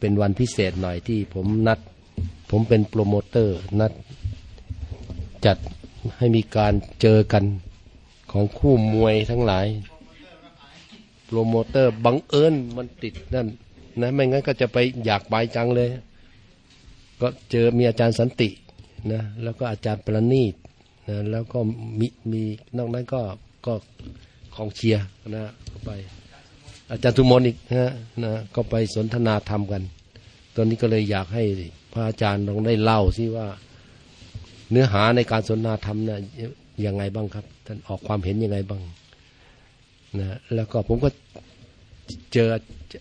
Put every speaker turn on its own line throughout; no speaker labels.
เป็นวันพิเศษหน่อยที่ผมนัด ผมเป็นโปรโมเตอร์นัด จัดให้มีการเจอกันของคู่มวยทั้งหลาย โปรโมเตอร์บังเอิญมันติดนั่นนะไม่งั้นก็จะไปอยากไปจังเลย ก็เจอมีอาจารย์สันตินะแล้วก็อาจารย์ประณีตนะแล้วก็มีมีนอกนั้นก็ก็ของเชียร์นะไป อาจารย์ทุมนอีกนะนะก็ไปสนทนาธรรมกัน ตอนนี้ก็เลยอยากให้พระอาจารย์ลองได้เล่าซิว่า เนื้อหาในการสนทนาธรรมนะยังไงบ้างครับ ท่านออกความเห็นยังไงบ้างนะแล้วก็ผมก็เจอ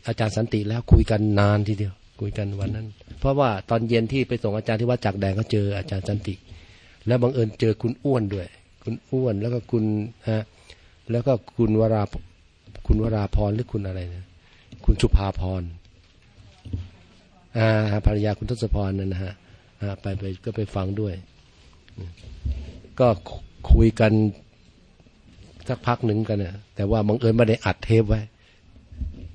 อาจารย์สันติแล้วคุยกันนานทีเดียว คุยกันวันนั้น เพราะว่าตอนเย็นที่ไปส่งอาจารย์ที่วัดจักแดงก็เจออาจารย์สันติ แล้วบังเอิญเจอคุณอ้วนด้วย คุณอ้วนแล้วก็คุณฮะแล้วก็คุณวรา คุณวราพรหรือคุณอะไรนะคุณสุภาพรอ่าภรรยาคุณทศพรนั่นนะฮะอ่าไปไปก็ไปฟังด้วย ก็คุยกันสักพักหนึ่งกันนะแต่ว่าบังเอิญไม่ได้อัดเทปไว้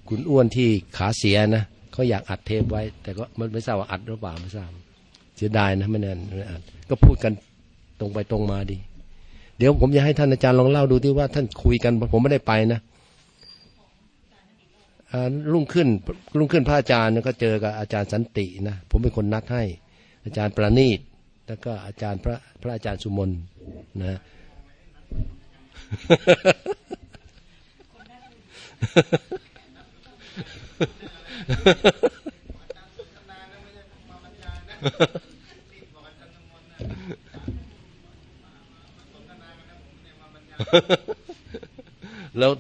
คุณอ้วนที่ขาเสียนะเขาอยากอัดเทปไว้ แต่ก็มันไม่ทราบว่าอัดหรือเปล่าไม่ทราบเสียดายนะไม่แน่นไม่อัดก็พูดกันตรงไปตรงมาดี เดี๋ยวผมจะให้ท่านอาจารย์ลองเล่าดูที่ว่าท่านคุยกันผมไม่ได้ไปนะ รุ่งขึ้นรุ่งขึ้นพระอาจารย์ก็เจอกับอาจารย์สันตินะผมเป็นคนนัดให้ อาจารย์ประณีตแล้วก็อาจารย์พระพระอาจารย์สุมนนะแล้ว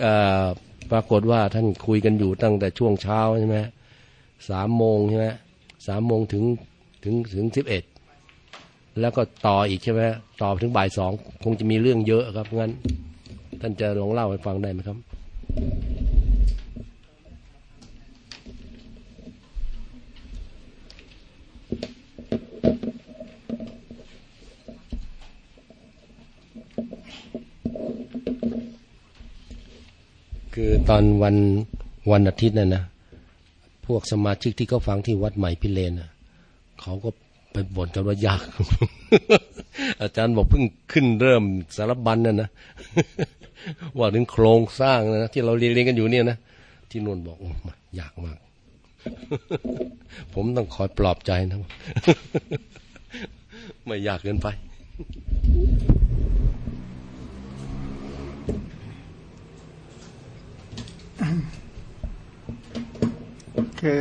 เอ่อ ปรากฏว่าท่านคุยกันอยู่ตั้งแต่ช่วงเช้าใช่ไหมสามโมงใช่ไหมสามโมงถึงถึงถึงสิบเอ็ดแล้วก็ต่ออีกใช่ไหมต่อถึงบ่ายสองคงจะมีเรื่องเยอะครับงั้น ท่านจะลองเล่าให้ฟังได้ไหมครับ คือตอนวันวันอาทิตย์น่ะนะ พวกสมาชิกที่เขาฟังที่วัดใหม่พิเรนน่ะเขาก็ไปบ่นกันว่ายาก อาจารย์บอกเพิ่งขึ้นเริ่มสารบัญน่ะนะว่าถึงโครงสร้างนะที่เราเรียนกันอยู่เนี่ยนะที่นวลบอกอยากมาก ผมต้องคอยปลอบใจนะ ไม่อยากเกินไป
คือ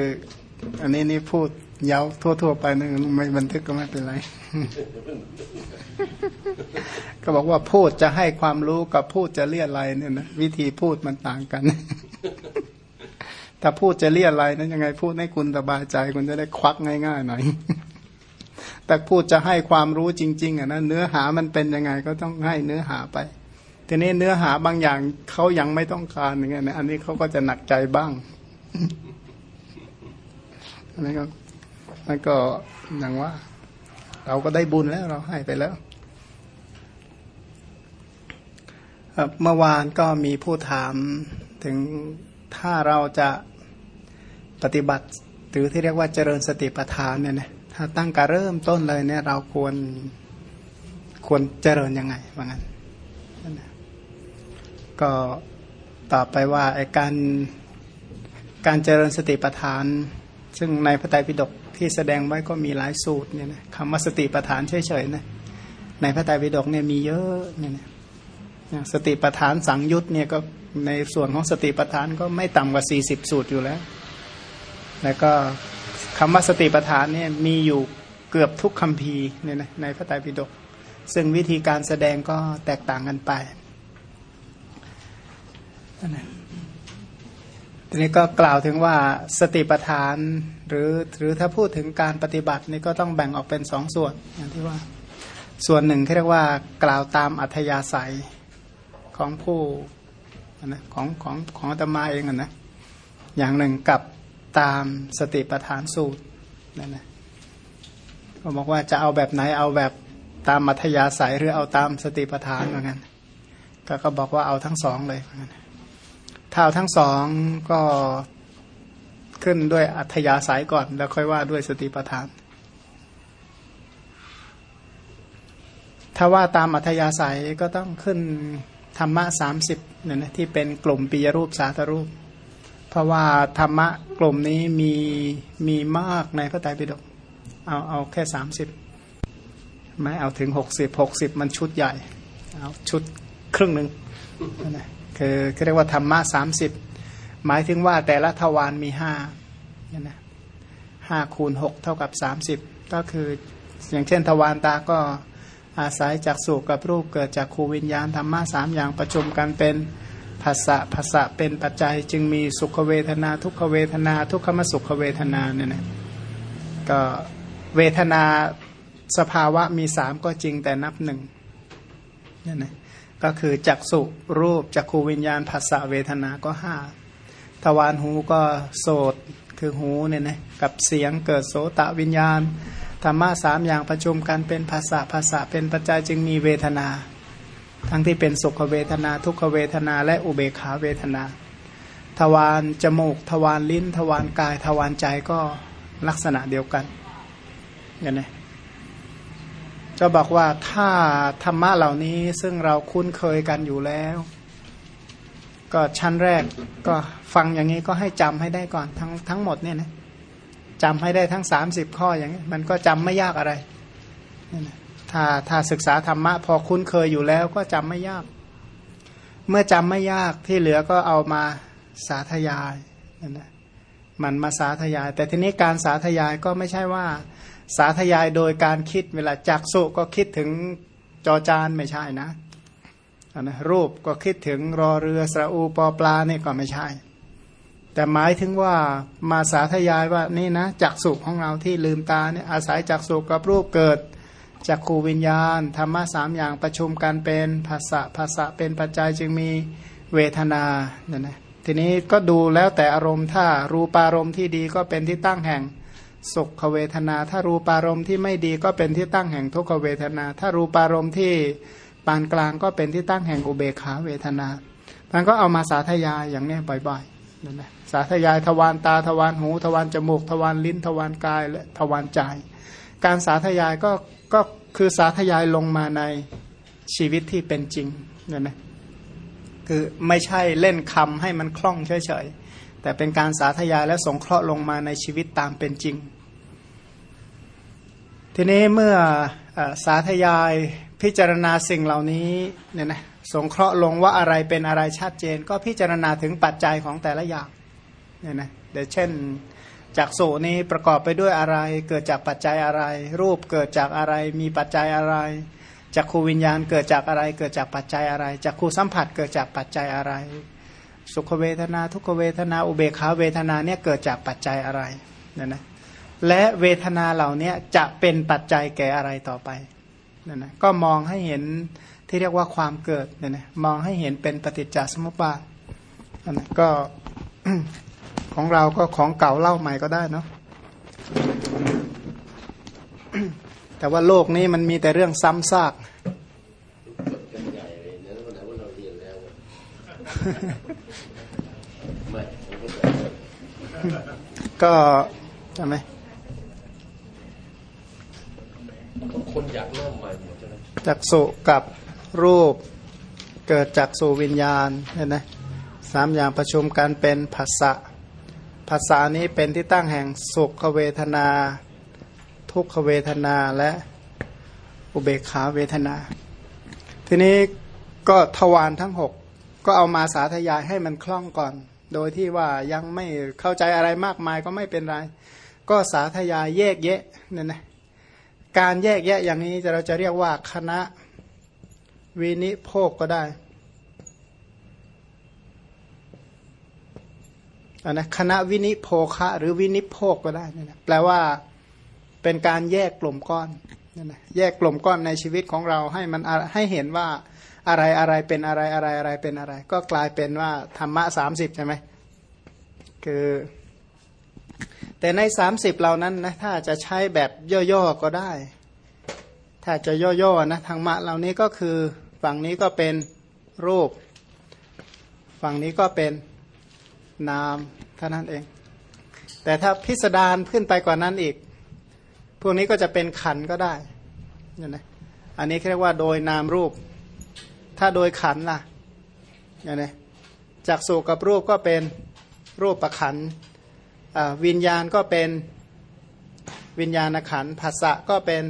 อันนี้นี่พูดยาวทั่ว ๆ ไปนึงไม่บันทึกก็ไม่เป็นไร ก็บอกว่าพูดจะให้ความรู้กับพูดจะเลี่ยอะไรเนี่ยนะวิธีพูดมันต่างกัน ถ้าพูดจะเลี่ยอะไรนั้นยังไงพูดให้คุณสบายใจคุณจะได้ควักง่ายๆหน่อยแต่พูดจะให้ความรู้จริง ๆอะนะเนื้อหามันเป็นยังไงก็ต้องให้เนื้อหาไปทีนี้เนื้อหาบางอย่างเขายังไม่ต้องการอย่างเงี้ยนะอันนี้เขาก็จะหนักใจบ้าง นนี้ก็มันก็อย่างว่า เราก็ได้บุญแล้วเราให้ไปแล้วเมื่อวานก็มีผู้ถามถึงถ้าเราจะปฏิบัติหรือที่เรียกว่าเจริญสติปัฏฐานเนี่ยนะถ้าตั้งการเริ่มต้นเลยเนี่ย เราควรควรเจริญยังไงว่างั้นก็ตอบไปว่าไอ้การการเจริญสติปัฏฐาน ซึ่งในพระไตรปิฎกที่แสดงไว้ก็มีหลายสูตรเนี่ยนะคำว่าสติปัฏฐานเฉยๆนะในพระไตรปิฎกเนี่ยมีเยอะเนี่ยนะอย่างสติปัฏฐานสังยุตเนี่ยก็ในส่วนของสติปัฏฐานก็ไม่ต่ำกว่า 40 สูตรอยู่แล้ว แล้วก็คำว่าสติปัฏฐานเนี่ยมีอยู่เกือบทุกคำพีเนี่ยนะในพระไตรปิฎกซึ่งวิธีการแสดงก็แตกต่างกันไปนั่นแหละ ทีนี้ก็กล่าวถึงว่าสติปัฏฐานหรือหรือถ้าพูดถึงการปฏิบัตินี่ก็ต้องแบ่งออกเป็นสองส่วนอย่างที่ว่า ส่วนหนึ่งที่เรียกว่ากล่าวตามอัธยาศัยของผู้นะของของของอาตมาเองอะนะอย่างหนึ่งกับตามสติปัฏฐานสูตรนั่นนะก็บอกว่าจะเอาแบบไหนเอาแบบตามอัธยาศัยหรือเอาตามสติปัฏฐานเหมือนกันก็ก็บอกว่าเอาทั้งสองเลยเหมือนกัน ถ้าเอาทั้งสองก็ขึ้นด้วยอัธยาศัยก่อน แล้วค่อยว่าด้วยสติปัฏฐาน ถ้าว่าตามอัธยาศัยก็ต้องขึ้นธรรมะสามสิบเนี่ยนะที่เป็นกลุ่มปียรูปสาธรูป เพราะว่าธรรมะกลุ่มนี้มีมีมากในพระไตรปิฎกเอาเอาแค่สามสิบไม่เอาถึงหกสิบหกสิบมันชุดใหญ่ เอาชุดครึ่งหนึ่งนะ คือเรียกว่าธรรมะสามสิบหมายถึงว่าแต่ละทวารมีห้าเนี่ยนะห้าคูณหกเท่ากับสามสิบก็คืออย่างเช่นทวารตาก็อาศัยจากสุกับรูปเกิดจากคูวิญญาณธรรมะสามอย่างประชุมกันเป็นภาษะภาษะเป็นปัจจัย จึงมีสุขเวทนา ทุกขเวทนา ทุกขมสุขเวทนาเนี่ยนะก็เวทนาสภาวะมีสามก็จริงแต่นับหนึ่งเนี่ยนะ ก็คือจักสุรูปจักขูวิญญาณภาษาเวทนาก็ห้าทวารหูก็โสดคือหูเนี่ยนะกับเสียงเกิดโสตะวิญญาณธรรมะสามอย่างประชุมกันเป็นภาษาภาษาเป็นปัจจัยจึงมีเวทนา ทั้งที่เป็นสุขเวทนา ทุกขเวทนา และอุเบขาเวทนา ทวารจมูก ทวารลิ้น ทวารกาย ทวารใจก็ลักษณะเดียวกันเนี่ยนะ จะบอกว่าถ้าธรรมะเหล่านี้ซึ่งเราคุ้นเคยกันอยู่แล้ว ก็ชั้นแรกก็ฟังอย่างนี้ก็ให้จำให้ได้ก่อนทั้งทั้งหมดเนี่ยนะจำให้ได้ทั้งสามสิบข้ออย่างนี้มันก็จำไม่ยากอะไรนี่นะถ้าถ้าศึกษาธรรมะพอคุ้นเคยอยู่แล้วก็จำไม่ยาก เมื่อจำไม่ยากที่เหลือก็เอามาสาธยายนั่นนะมันมาสาธยาย แต่ทีนี้การสาธยายก็ไม่ใช่ว่า สาธยายโดยการคิดเวลาจักสุก็คิดถึงจอจานไม่ใช่นะนะรูปก็คิดถึงรอเรือสระอูปอปลานี่ก็ไม่ใช่ แต่หมายถึงว่ามาสาธยายว่านี่นะจักสุของเราที่ลืมตาเนี่ยอาศัยจักสุกับรูปเกิดจากขูวิญญาณธรรมะสามอย่างประชุมกันเป็นภาษาภาษาเป็นปัจจัยจึงมีเวทนาเนี่ยนะทีนี้ก็ดูแล้วแต่อารมณ์ถ้ารูปารมณ์ที่ดีก็เป็นที่ตั้งแห่ง สุขเวทนาถ้ารูปารมณ์ที่ไม่ดีก็เป็นที่ตั้งแห่งทุกขเวทนา ถ้ารูปารมณ์ที่ปานกลางก็เป็นที่ตั้งแห่งอุเบขาเวทนามันก็เอามาสาธยายอย่างนี้บ่อยๆนั่นแหละสาธยายทวารตาทวารหู ทวารจมูก ทวารลิ้น ทวารกายและทวารใจ การสาธยายก็ก็คือสาธยายลงมาในชีวิตที่เป็นจริงนั่นแหละคือไม่ใช่เล่นคำให้มันคล่องเฉยๆ แต่เป็นการสาธยายและสงเคราะห์ลงมาในชีวิตตามเป็นจริง ทีนี้เมื่ออสาธยายพิจารณาสิ่งเหล่านี้เนี่ยนะสงเคราะห์ลงว่าอะไรเป็นอะไรชัดเจน ก็พิจารณาถึงปัจจัยของแต่ละอย่างเนี่ยนะเดี๋ยวเช่นจากโสนี้ประกอบไปด้วยอะไร เกิดจากปัจจัยอะไร รูปเกิดจากอะไรมีปัจจัยอะไรจากขูวิญญาณเกิดจากอะไร เกิดจากปัจจัยอะไรจากขูสัมผัสเกิดจากปัจจัยอะไร สุขเวทนา ทุกเวทนา อุเบขาเวทนาเนี่ยเกิดจากปัจจัยอะไรเนี่ยนะและเวทนาเหล่านี้จะเป็นปัจจัยแก่อะไรต่อไปเนี่ยนะก็มองให้เห็นที่เรียกว่าความเกิดเนี่ยนะมองให้เห็นเป็นปฏิจจสมุปบาทนะก็ของเราก็ของเก่าเล่าใหม่ก็ได้เนาะแต่ว่าโลกนี้มันมีแต่เรื่องซ้ำซาก ก็ใช่ไหม
คนอยากเริ่มใหม่หมดใช่ไหม
จักสุกับรูปเกิดจากสุวิญญาณเห็นไหมสามอย่างประชุมกันเป็นภาษะภาษานี้เป็นที่ตั้งแห่งสุขเวทนา ทุกขเวทนาและอุเบกขาเวทนา ทีนี้ก็ทวารทั้งหกก็เอามาสาธยายให้มันคล่องก่อน โดยที่ว่ายังไม่เข้าใจอะไรมากมายก็ไม่เป็นไร ก็สาธยายแยกแยะเนี่ยนะการแยกแยะอย่างนี้จะเราจะเรียกว่าคณะวินิโพกก็ได้อันนะคณะวินิโพคะหรือวินิโพกก็ได้นะแปลว่าเป็นการแยกกลุ่มก้อนนั่นนะแยกกลุ่มก้อนในชีวิตของเราให้มันให้เห็นว่า อะไรอะไรเป็นอะไรอะไรอะไรเป็นอะไร ก็กลายเป็นว่าธรรมะสามสิบใช่ไหมคือ แต่ในสามสิบเหล่านั้นนะถ้าจะใช้แบบย่อๆก็ได้ ถ้าจะย่อๆนะธรรมะเหล่านี้ก็คือ ฝั่งนี้ก็เป็นรูป ฝั่งนี้ก็เป็นนามเท่านั้นเอง แต่ถ้าพิสดารขึ้นไปกว่านั้นอีก พวกนี้ก็จะเป็นขันก็ได้นี่นะอันนี้เรียกว่าโดยนามรูป ถ้าโดยขันล่ะนี่างนะจากสุกับรูปก็เป็นรูปประขันวิญญาณก็เป็นวิญญาณขันภาษะก็เป็น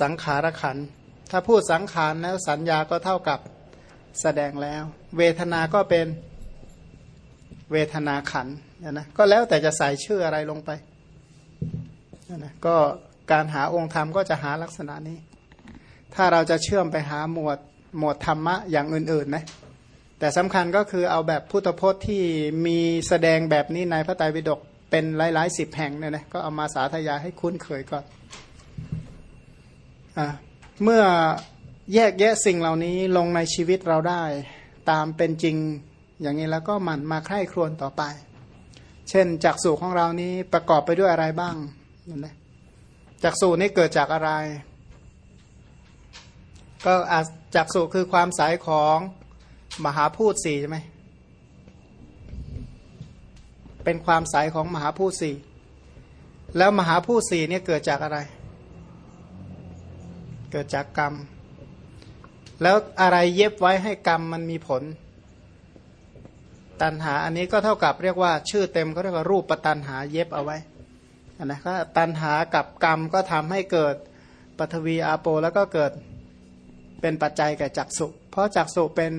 สังขารขันถ้าพูดสังขารแล้วสัญญาก็เท่ากับแสดงแล้ว เวทนาก็เป็นเวทนาขันนะก็แล้วแต่จะใส่ชื่ออะไรลงไปนะก็การหาองค์ธรรมก็จะหาลักษณะนี้ ถ้าเราจะเชื่อมไปหาหมวดหมวดธรรมะอย่างอื่นๆนะแต่สำคัญก็คือเอาแบบพุทธพจน์ที่มีแสดงแบบนี้ในพระไตรปิฎกเป็นหลายๆสิบแห่งเนี่ยนะก็เอามาสาธยายให้คุ้นเคยก่อนอเมื่อแยกแยะสิ่งเหล่านี้ลงในชีวิตเราได้ตามเป็นจริงอย่างนี้แล้วก็หมั่นมาใคร่ครวญต่อไป เช่นจักสูของเรานี้ประกอบไปด้วยอะไรบ้างนั่นนะจักสูนี้เกิดจากอะไร ก็จักสูคือความสายของมหาพูดสี่ใช่ไหมเป็นความสายของมหาพูดสี่แล้วมหาพูดสี่เนี่ยเกิดจากอะไร เกิดจากกรรม แล้วอะไรเย็บไว้ให้กรรมมันมีผล ตันหาอันนี้ก็เท่ากับเรียกว่าชื่อเต็มเขาเรียกว่ารูปปตันหาเย็บเอาไว้นะก็ตันหากับกรรมก็ทำให้เกิดปฐวีอาโปแล้วก็เกิด เป็นปัจจัยแก่จักสุเพราะจักสุเป็น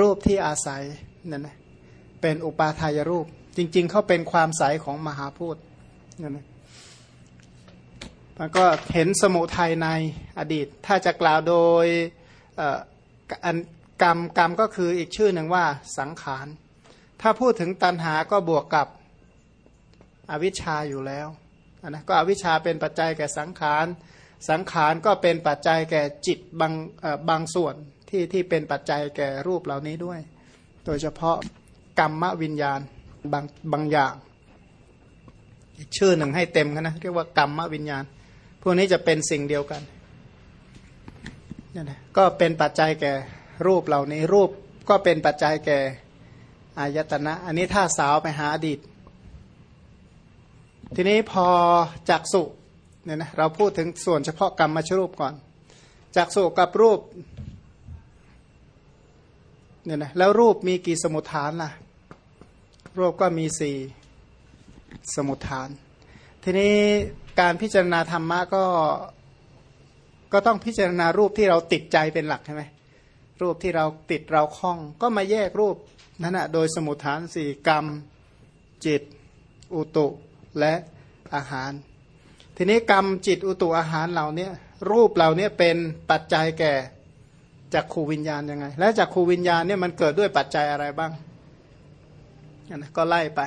รูปที่อาศัยนั่นนะเป็นอุปาทายรูป จริง ๆ เขาเป็นความใสของมหาพูดนั่นนะมันก็เห็นสมุทัยในอดีต ถ้าจะกล่าวโดยกรรมกรรมก็คืออีกชื่อหนึ่งว่าสังขาร ถ้าพูดถึงตัณหาก็บวกกับอวิชชาอยู่แล้วนะก็อวิชชาเป็นปัจจัยแก่สังขาร สังขารก็เป็นปัจจัยแก่จิตบางบางส่วนที่ที่เป็นปัจจัยแก่รูปเหล่านี้ด้วย โดยเฉพาะกรรมวิญญาณบางบางอย่าง ชื่อหนึ่งให้เต็มกันนะเรียกว่ากรรมวิญญาณ พวกนี้จะเป็นสิ่งเดียวกันนี่นะก็เป็นปัจจัยแก่รูปเหล่านี้รูปก็เป็นปัจจัยแก่อายตนะ อันนี้ถ้าสาวไปหาอดีต ทีนี้พอจักสุ เนี่ยนะเราพูดถึงส่วนเฉพาะกรรมมาชรูปก่อนจักสุกับรูปเนี่ยนะแล้วรูปมีกี่สมุทฐานล่ะ รูปก็มีสี่สมุทฐาน ทีนี้การพิจารณาธรรมะก็ก็ต้องพิจารณารูปที่เราติดใจเป็นหลักใช่ไหมรูปที่เราติดเราคล้อง ก็มาแยกรูปนั่นแหะโดยสมุทฐานสี่กรรม จิต อุตุและอาหาร ทีนี้กรรมจิตอุตุอาหารเหล่านี้รูปเหล่านี้เป็นปัจจัยแก่จากขูวิญญาณยังไง และจากขูวิญญาณเนี่ยมันเกิดด้วยปัจจัยอะไรบ้างนะก็ไล่ไป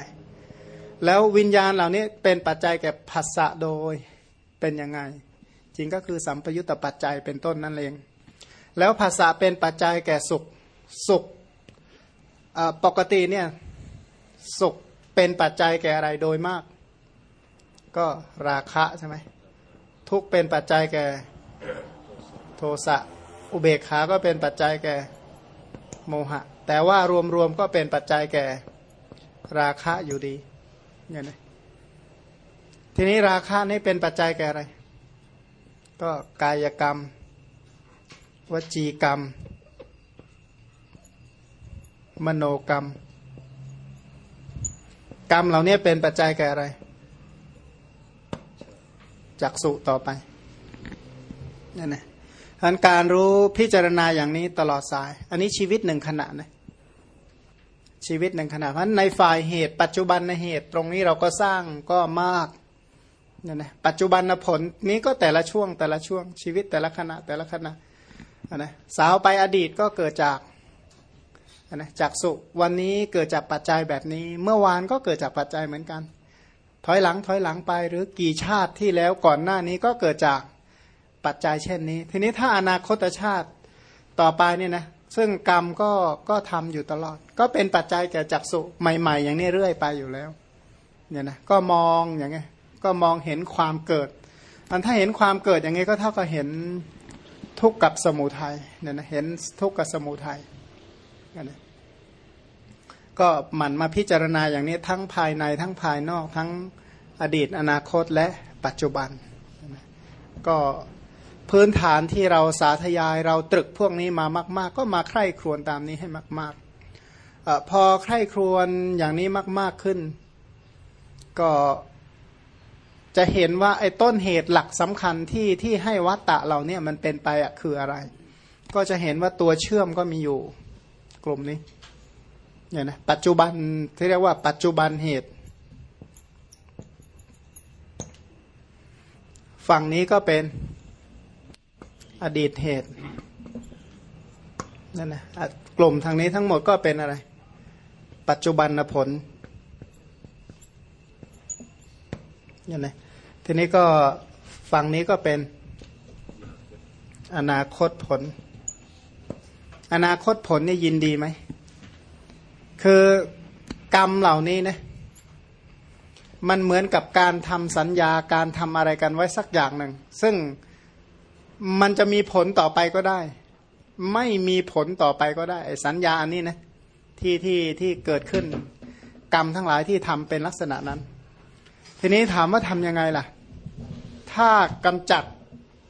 แล้ววิญญาณเหล่านี้เป็นปัจจัยแก่ภาษะโดยเป็นยังไง จริงก็คือสัมปยุตตปัจจัยเป็นต้นนั่นเอง แล้วภาษาเป็นปัจจัยแก่สุขสุขปกติเนี่ยสุขเป็นปัจจัยแก่อะไรโดยมาก ก็ราคะใช่ไหมทุกเป็นปัจจัยแก่โทสะอุเบกขาก็เป็นปัจจัยแก่โมหะ แต่ว่ารวมๆก็เป็นปัจจัยแก่ราคะอยู่ดีเนี่ยนะทีนี้ราคะนี่เป็นปัจจัยแก่อะไร ก็กายกรรม วจีกรรม มโนกรรม กรรมเหล่านี้เป็นปัจจัยแก่อะไร จักสุต่อไปนี่นะอันการรู้พิจารณาอย่างนี้ตลอดสาย อันนี้ชีวิตหนึ่งขณะนะชีวิตหนึ่งขณะเพราะในฝ่ายเหตุ ปัจจุบันในเหตุตรงนี้เราก็สร้างก็มากเนี่ยนะปัจจุบันผลนี้ก็แต่ละช่วงแต่ละช่วงชีวิตแต่ละขณะแต่ละขณะนะสาวไปอดีตก็เกิดจากนะจากสุวันนี้เกิดจากปัจจัยแบบนี้ เมื่อวานก็เกิดจากปัจจัยเหมือนกัน ถอยหลังถอยหลังไปหรือกี่ชาติที่แล้วก่อนหน้านี้ก็เกิดจากปัจจัยเช่นนี้ ทีนี้ถ้าอนาคตชาติต่อไปเนี่ยนะซึ่งกรรมก็ก็ทำอยู่ตลอด ก็เป็นปัจจัยแก่จักสุใหม่ ๆ อย่างนี้เรื่อยไปอยู่แล้วเนี่ยนะก็มองอย่างไงก็มองเห็นความเกิดอันถ้าเห็นความเกิดอย่างนี้ก็เท่ากับเห็นทุกข์กับสมุทัยเนี่ยนะเห็นทุกข์กับสมุทัยเนี่ยนะ ก็หมั่นมาพิจารณาอย่างนี้ทั้งภายในทั้งภายนอกทั้งอดีตอนาคตและปัจจุบัน ก็พื้นฐานที่เราสาธยายเราตรึกพวกนี้มามาก ๆ ก็มาใคร่ครวญตามนี้ให้มากๆอพอใคร่ครวญอย่างนี้มาก ๆขึ้น ก็จะเห็นว่าไอ้ต้นเหตุหลักสำคัญที่ที่ให้วัตตะเราเนี่ยมันเป็นไปอะคืออะไร ก็จะเห็นว่าตัวเชื่อมก็มีอยู่กลุ่มนี้ เนี่ยนะปัจจุบันที่เรียกว่าปัจจุบันเหตุ ฝั่งนี้ก็เป็นอดีตเหตุนั่นนะกลุ่มทางนี้ทั้งหมดก็เป็นอะไร ปัจจุบันผลเนี่ยนะทีนี้ก็ฝั่งนี้ก็เป็นอนาคตผล อนาคตผลนี่ยินดีไหม คือกรรมเหล่านี้นะมันเหมือนกับการทำสัญญาการทำอะไรกันไว้สักอย่างหนึ่ง ซึ่งมันจะมีผลต่อไปก็ได้ ไม่มีผลต่อไปก็ได้ สัญญาอันนี้นะที่ที่ที่เกิดขึ้น กรรมทั้งหลายที่ทำเป็นลักษณะนั้น ทีนี้ถามว่าทำยังไงล่ะ ถ้ากำจัด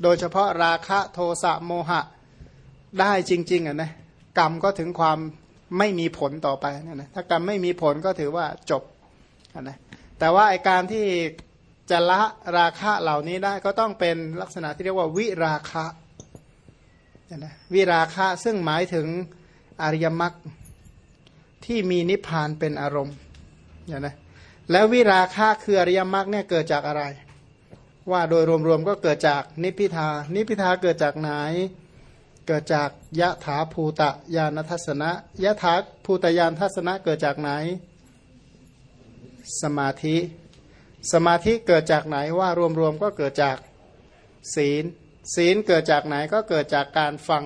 โดยเฉพาะราคะโทสะโมหะได้จริง ๆอะนะกรรมก็ถึงความ ไม่มีผลต่อไปนะนะถ้ากรรมไม่มีผลก็ถือว่าจบนะแต่ว่าไอการที่จะละราคะเหล่านี้ได้ก็ต้องเป็นลักษณะที่เรียกว่าวิราคะนะวิราคะซึ่งหมายถึงอริยมรรคที่มีนิพพานเป็นอารมณ์เนี่ยนะแล้ววิราคะคืออริยมรรคเนี่ยเกิดจากอะไร ว่าโดยรวมๆก็เกิดจากนิพพิทานิพิทาเกิดจากไหน เกิดจากยะถาภูตะยานทัศนะยะถาภูตยานทัศนะเกิดจากไหน สมาธิ สมาธิเกิดจากไหนว่ารวมๆก็เกิดจากศีล ศีลเกิดจากไหนก็เกิดจากการฟัง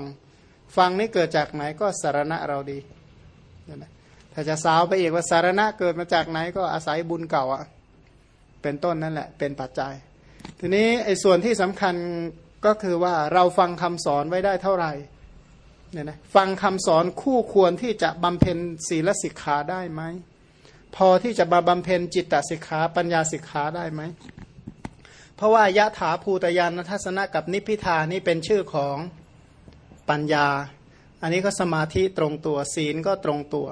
ฟังนี่เกิดจากไหนก็สารณะเราดีถ้าจะสาวไปอีกว่าสารณะเกิดมาจากไหนก็อาศัยบุญเก่าอะเป็นต้นนั่นแหละเป็นปัจจัย ทีนี้ไอ้ส่วนที่สำคัญ ก็คือว่าเราฟังคำสอนไว้ได้เท่าไหร่เนี่ยนะฟังคำสอนคู่ควรที่จะบำเพ็ญศีลสิกขาได้ไหมพอที่จะมาบำเพ็ญจิตตสิกขาปัญญาสิกขาได้ไหมเพราะว่ายะถาภูตยานทัศนะกับนิพิทานี่เป็นชื่อของปัญญา อันนี้ก็สมาธิตรงตัวศีลก็ตรงตัว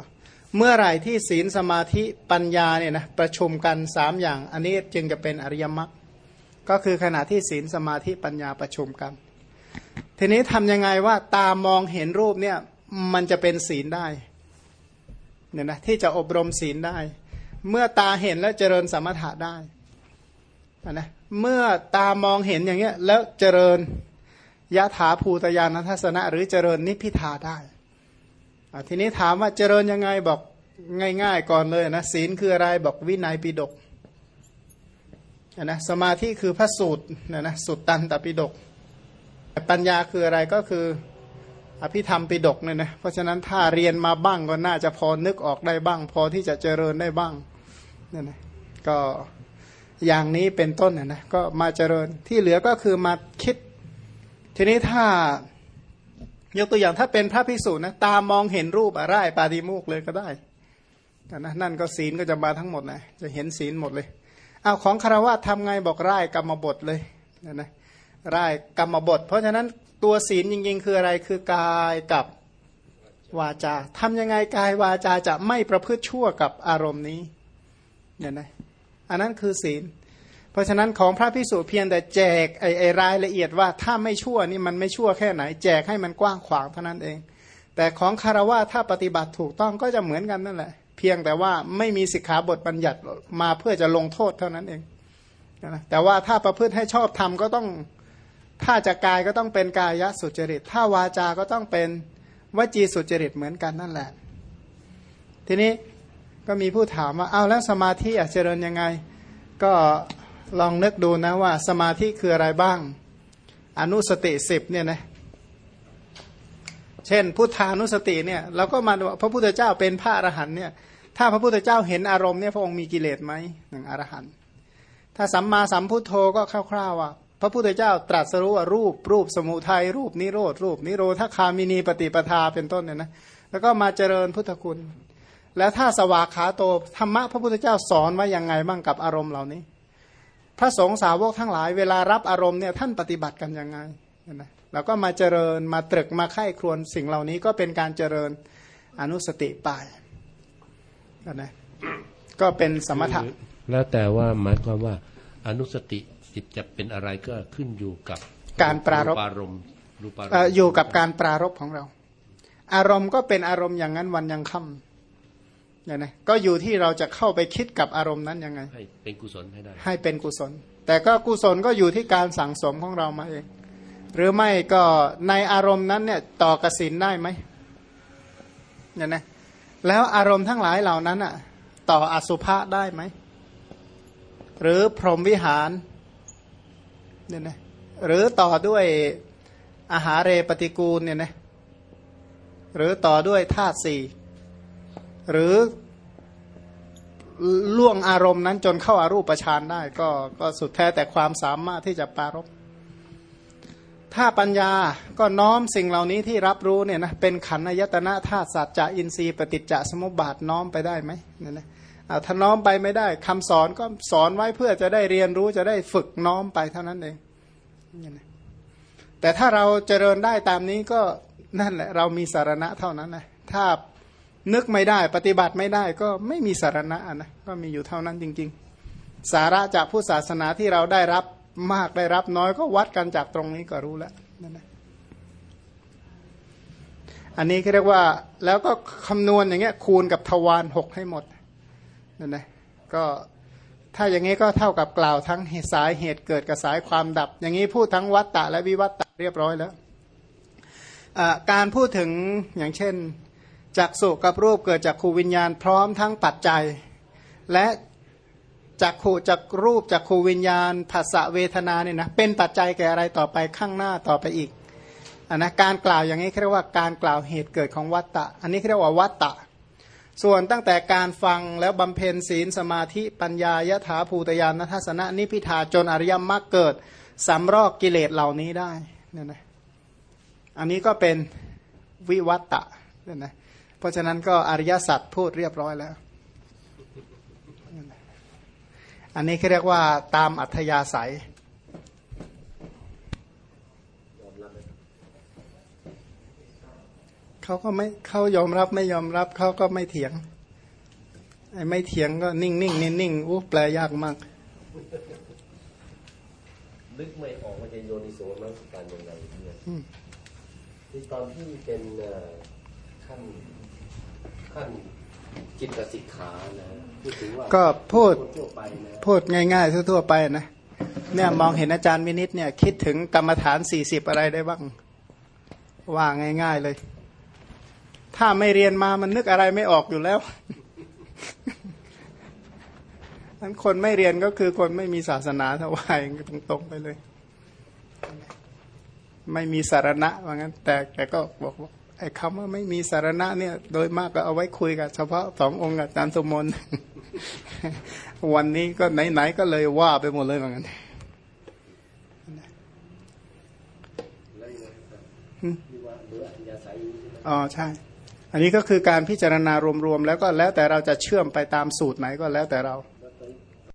เมื่อไหร่ที่ศีลสมาธิปัญญาเนี่ยนะประชุมกันสามอย่าง อันนี้จึงจะเป็นอริยมรรค ก็คือขณะที่ศีลสมาธิปัญญาประชุมกัน ทีนี้ทำยังไงว่าตามองเห็นรูปเนี่ยมันจะเป็นศีลได้เนี่ยนะที่จะอบรมศีลได้ เมื่อตาเห็นแล้วเจริญสมถะได้นะเมื่อตามองเห็นอย่างเงี้ยแล้วเจริญยะถาภูตยานทัศนะ หรือเจริญนิพิทาได้ทีนี้ถามว่าเจริญยังไงบอกง่าย ๆ ก่อนเลยนะศีลคืออะไรบอกวินัยปิดก นะสมาธิคือพระสูตรนะนะสุดตันตปิดกปัญญาคืออะไรก็คืออภิธรรมปิดกเนี่ยนะเพราะฉะนั้นถ้าเรียนมาบ้างก็น่าจะพอนึกออกได้บ้าง พอที่จะเจริญได้บ้างเนี่ยนะก็อย่างนี้เป็นต้นนะนะก็มาเจริญที่เหลือก็คือมาคิด ทีนี้ถ้ายกตัวอย่างถ้าเป็นพระภิกษุนะตามองเห็นรูปอะไรปาฏิโมกเลยก็ได้นะนั่นก็ศีลก็จะมาทั้งหมดนะจะเห็นศีลหมดเลย เอาของคารวะทำไงบอกไร้กรรมบทเลยนะนะไร้กรรมบท เพราะฉะนั้นตัวศีลจริงๆ คืออะไรคือกายกับวาจาทำยังไงกายวาจาจะไม่ประพฤติชั่วกับอารมณ์นี้เนี่ยนะอันนั้นคือศีล เพราะฉะนั้นของพระพิสุเพียงแต่แจกไอ้ไอรายละเอียดว่าถ้าไม่ชั่วนี่มันไม่ชั่วแค่ไหน แจกให้มันกว้างขวางเท่านั้นเอง แต่ของคารวะถ้าปฏิบัติถูกต้องก็จะเหมือนกันนั่นแหละ พียงแต่ว่าไม่มีสิกขาบทบัญญัติมาเพื่อจะลงโทษเท่านั้นเองแต่ว่าถ้าประพฤติให้ชอบทำก็ต้องถ้าจะกายก็ต้องเป็นกายสุจริต ถ้าวาจาก็ต้องเป็นวจีสุจริตเหมือนกันนั่นแหละ ทีนี้ก็มีผู้ถามว่าเอาแล้วสมาธิเจริญยังไง ก็ลองนึกดูนะว่าสมาธิคืออะไรบ้าง อนุสติสิบเนี่ยนะเช่นพุทธานุสติเนี่ยเราก็มาดูพระพุทธเจ้าเป็นพระอรหันเนี่ย ถ้าพระพุทธเจ้าเห็นอารมณ์เนี่ยพระองค์มีกิเลสไหมหนึ่งอรหันต์ถ้าสัมมาสัมพุทโธก็คร่าวๆว่าพระพุทธเจ้าตรัสรู้ว่ารูปรูปสมุทัยรูปนิโรธรูปนิโรธคามินีปฏิปทาเป็นต้นเนี่ยนะแล้วก็มาเจริญพุทธคุณ แล้วถ้าสวากขาโตธรรมะพระพุทธเจ้าสอนว่ายังไงบ้างกับอารมณ์เหล่านี้ พระสงฆ์สาวกทั้งหลายเวลารับอารมณ์เนี่ยท่านปฏิบัติกันยังไงนะเราก็มาเจริญมาตรึกมาไข้ครวนสิ่งเหล่านี้ก็เป็นการเจริญอนุสติไป นะก็เป็นสมถะ
แล้วแต่ว่าหมายความว่าอนุสติจิตจะเป็นอะไรก็ขึ้นอยู่กับ
การปรารภ
ปารมณ์รูปารม
เอ่อ
ณ์
อยู่กับการปรารบของเรา อารมณ์ก็เป็นอารมณ์อย่างนั้นวันยังค่ำอย่างนะก็อยู่ที่เราจะเข้าไปคิดกับอารมณ์นั้นยังไง
ให้เป็นกุศลให้ได้
ให้เป็นกุศล แต่ก็กุศลก็อยู่ที่การสั่งสมของเรามาเอง หรือไม่ก็ในอารมณ์นั้นเนี่ยต่อกสินได้ไหมเนี่ยนะ แล้วอารมณ์ทั้งหลายเหล่านั้นอะต่ออสุภะได้ไหม หรือพรหมวิหารเนี่ยนะหรือต่อด้วยอาหารเรปฏิกูลเนี่ยนะหรือต่อด้วยธาตุสี่หรือล่วงอารมณ์นั้นจนเข้าอารูปฌานได้ ก็ก็สุดแท้แต่ความสามารถที่จะปรารบ ถ้าปัญญาก็น้อมสิ่งเหล่านี้ที่รับรู้เนี่ยนะเป็นขันธ์อายตนะธาตุสัจจะอินทรีย์ปฏิจจสมุปบาทน้อมไปได้ไหมเนี่ยนะถ้าน้อมไปไม่ได้คำสอนก็สอนไว้เพื่อจะได้เรียนรู้จะได้ฝึกน้อมไปเท่านั้นเองเนี่ยนะแต่ถ้าเราเจริญได้ตามนี้ก็นั่นแหละเรามีสารณะเท่านั้นนะถ้านึกไม่ได้ปฏิบัติไม่ได้ก็ไม่มีสารณะนะก็มีอยู่เท่านั้นจริง ๆ สาระจากผู้ศาสนาที่เราได้รับ มากได้รับน้อยก็วัดกันจากตรงนี้ก็รู้แล้วนั่นนะอันนี้เรียกว่าแล้วก็คำนวณอย่างเงี้ยคูณกับทวารหกให้หมดนั่นนะก็ถ้าอย่างนี้ก็เท่ากับกล่าวทั้งสายเหตุเกิดกับสายความดับ อย่างนี้พูดทั้งวัตตะและวิวัตตะเรียบร้อยแล้วการพูดถึงอย่างเช่นจากสุกับรูปเกิดจากขูวิญญาณพร้อมทั้งปัจจัย และ จากขูจากรูปจากขูวิญญาณภาษาเวทนาเนี่ยนะเป็นปัจจัยแก่อะไรต่อไปข้างหน้าต่อไปอีกอันนะการกล่าวอย่างนี้เรียกว่าการกล่าวเหตุเกิดของวัตตะ อันนี้เรียกว่าวัตตะ ส่วนตั้งแต่การฟังแล้วบำเพ็ญศีลสมาธิปัญญายถาภูตยานทัศนะนิพิทาจนอริยมรรคเกิดสำรอกกิเลสเหล่านี้ได้เนี่ยนะอันนี้ก็เป็นวิวัตตะเนี่ยนะเพราะฉะนั้นก็อริยสัจพูดเรียบร้อยแล้ว อันนี้เขาเรียกว่าตามอัธยาศัย เขาก็ไม่เขายอมรับไม่ยอมรับเขาก็ไม่เถียงไอ้ไม่เถียงก็นิ่งนิ่งนิ่งนิ่งอู้แปลยากมาก
นึกไม่ออกว่าจะโยนิโสมนสิการยังไงเนี่ย
อืม
ที่ตอนที่เป็นเอ่อขั้นขั้นจิตสิกขานะพูดถึงว่า
ก็พูด
คนทั่วไปนะ
พูดง่ายๆทั่วๆไปนะเนี่ยมองเห็นอาจารย์วินิตเนี่ย คิดถึงกรรมฐานสี่สิบอะไรได้บ้าง ว่าง่าย ๆเลย ถ้าไม่เรียนมามันนึกอะไรไม่ออกอยู่แล้วนั้นคนไม่เรียนก็คือคนไม่มีศาสนาถวายตรงๆไปเลย ไม่มีสารณะว่างั้น แต่แต่ก็บอกว่าไอ้คำว่าไม่มีสารณะเนี่ย โดยมากก็เอาไว้คุยกับเฉพาะสององค์กับอาจารย์สมน วันนี้ก็ไหนๆก็เลยว่าไปหมดเลยเหมือนกัน
แล้วยังไงครับที่ว่าเหลืออัธยาศัยอยู่ใช่ไหม
อ๋อใช่ อันนี้ก็คือการพิจารณารวมๆแล้วก็แล้วแต่เราจะเชื่อมไปตามสูตรไหนก็แล้วแต่เรา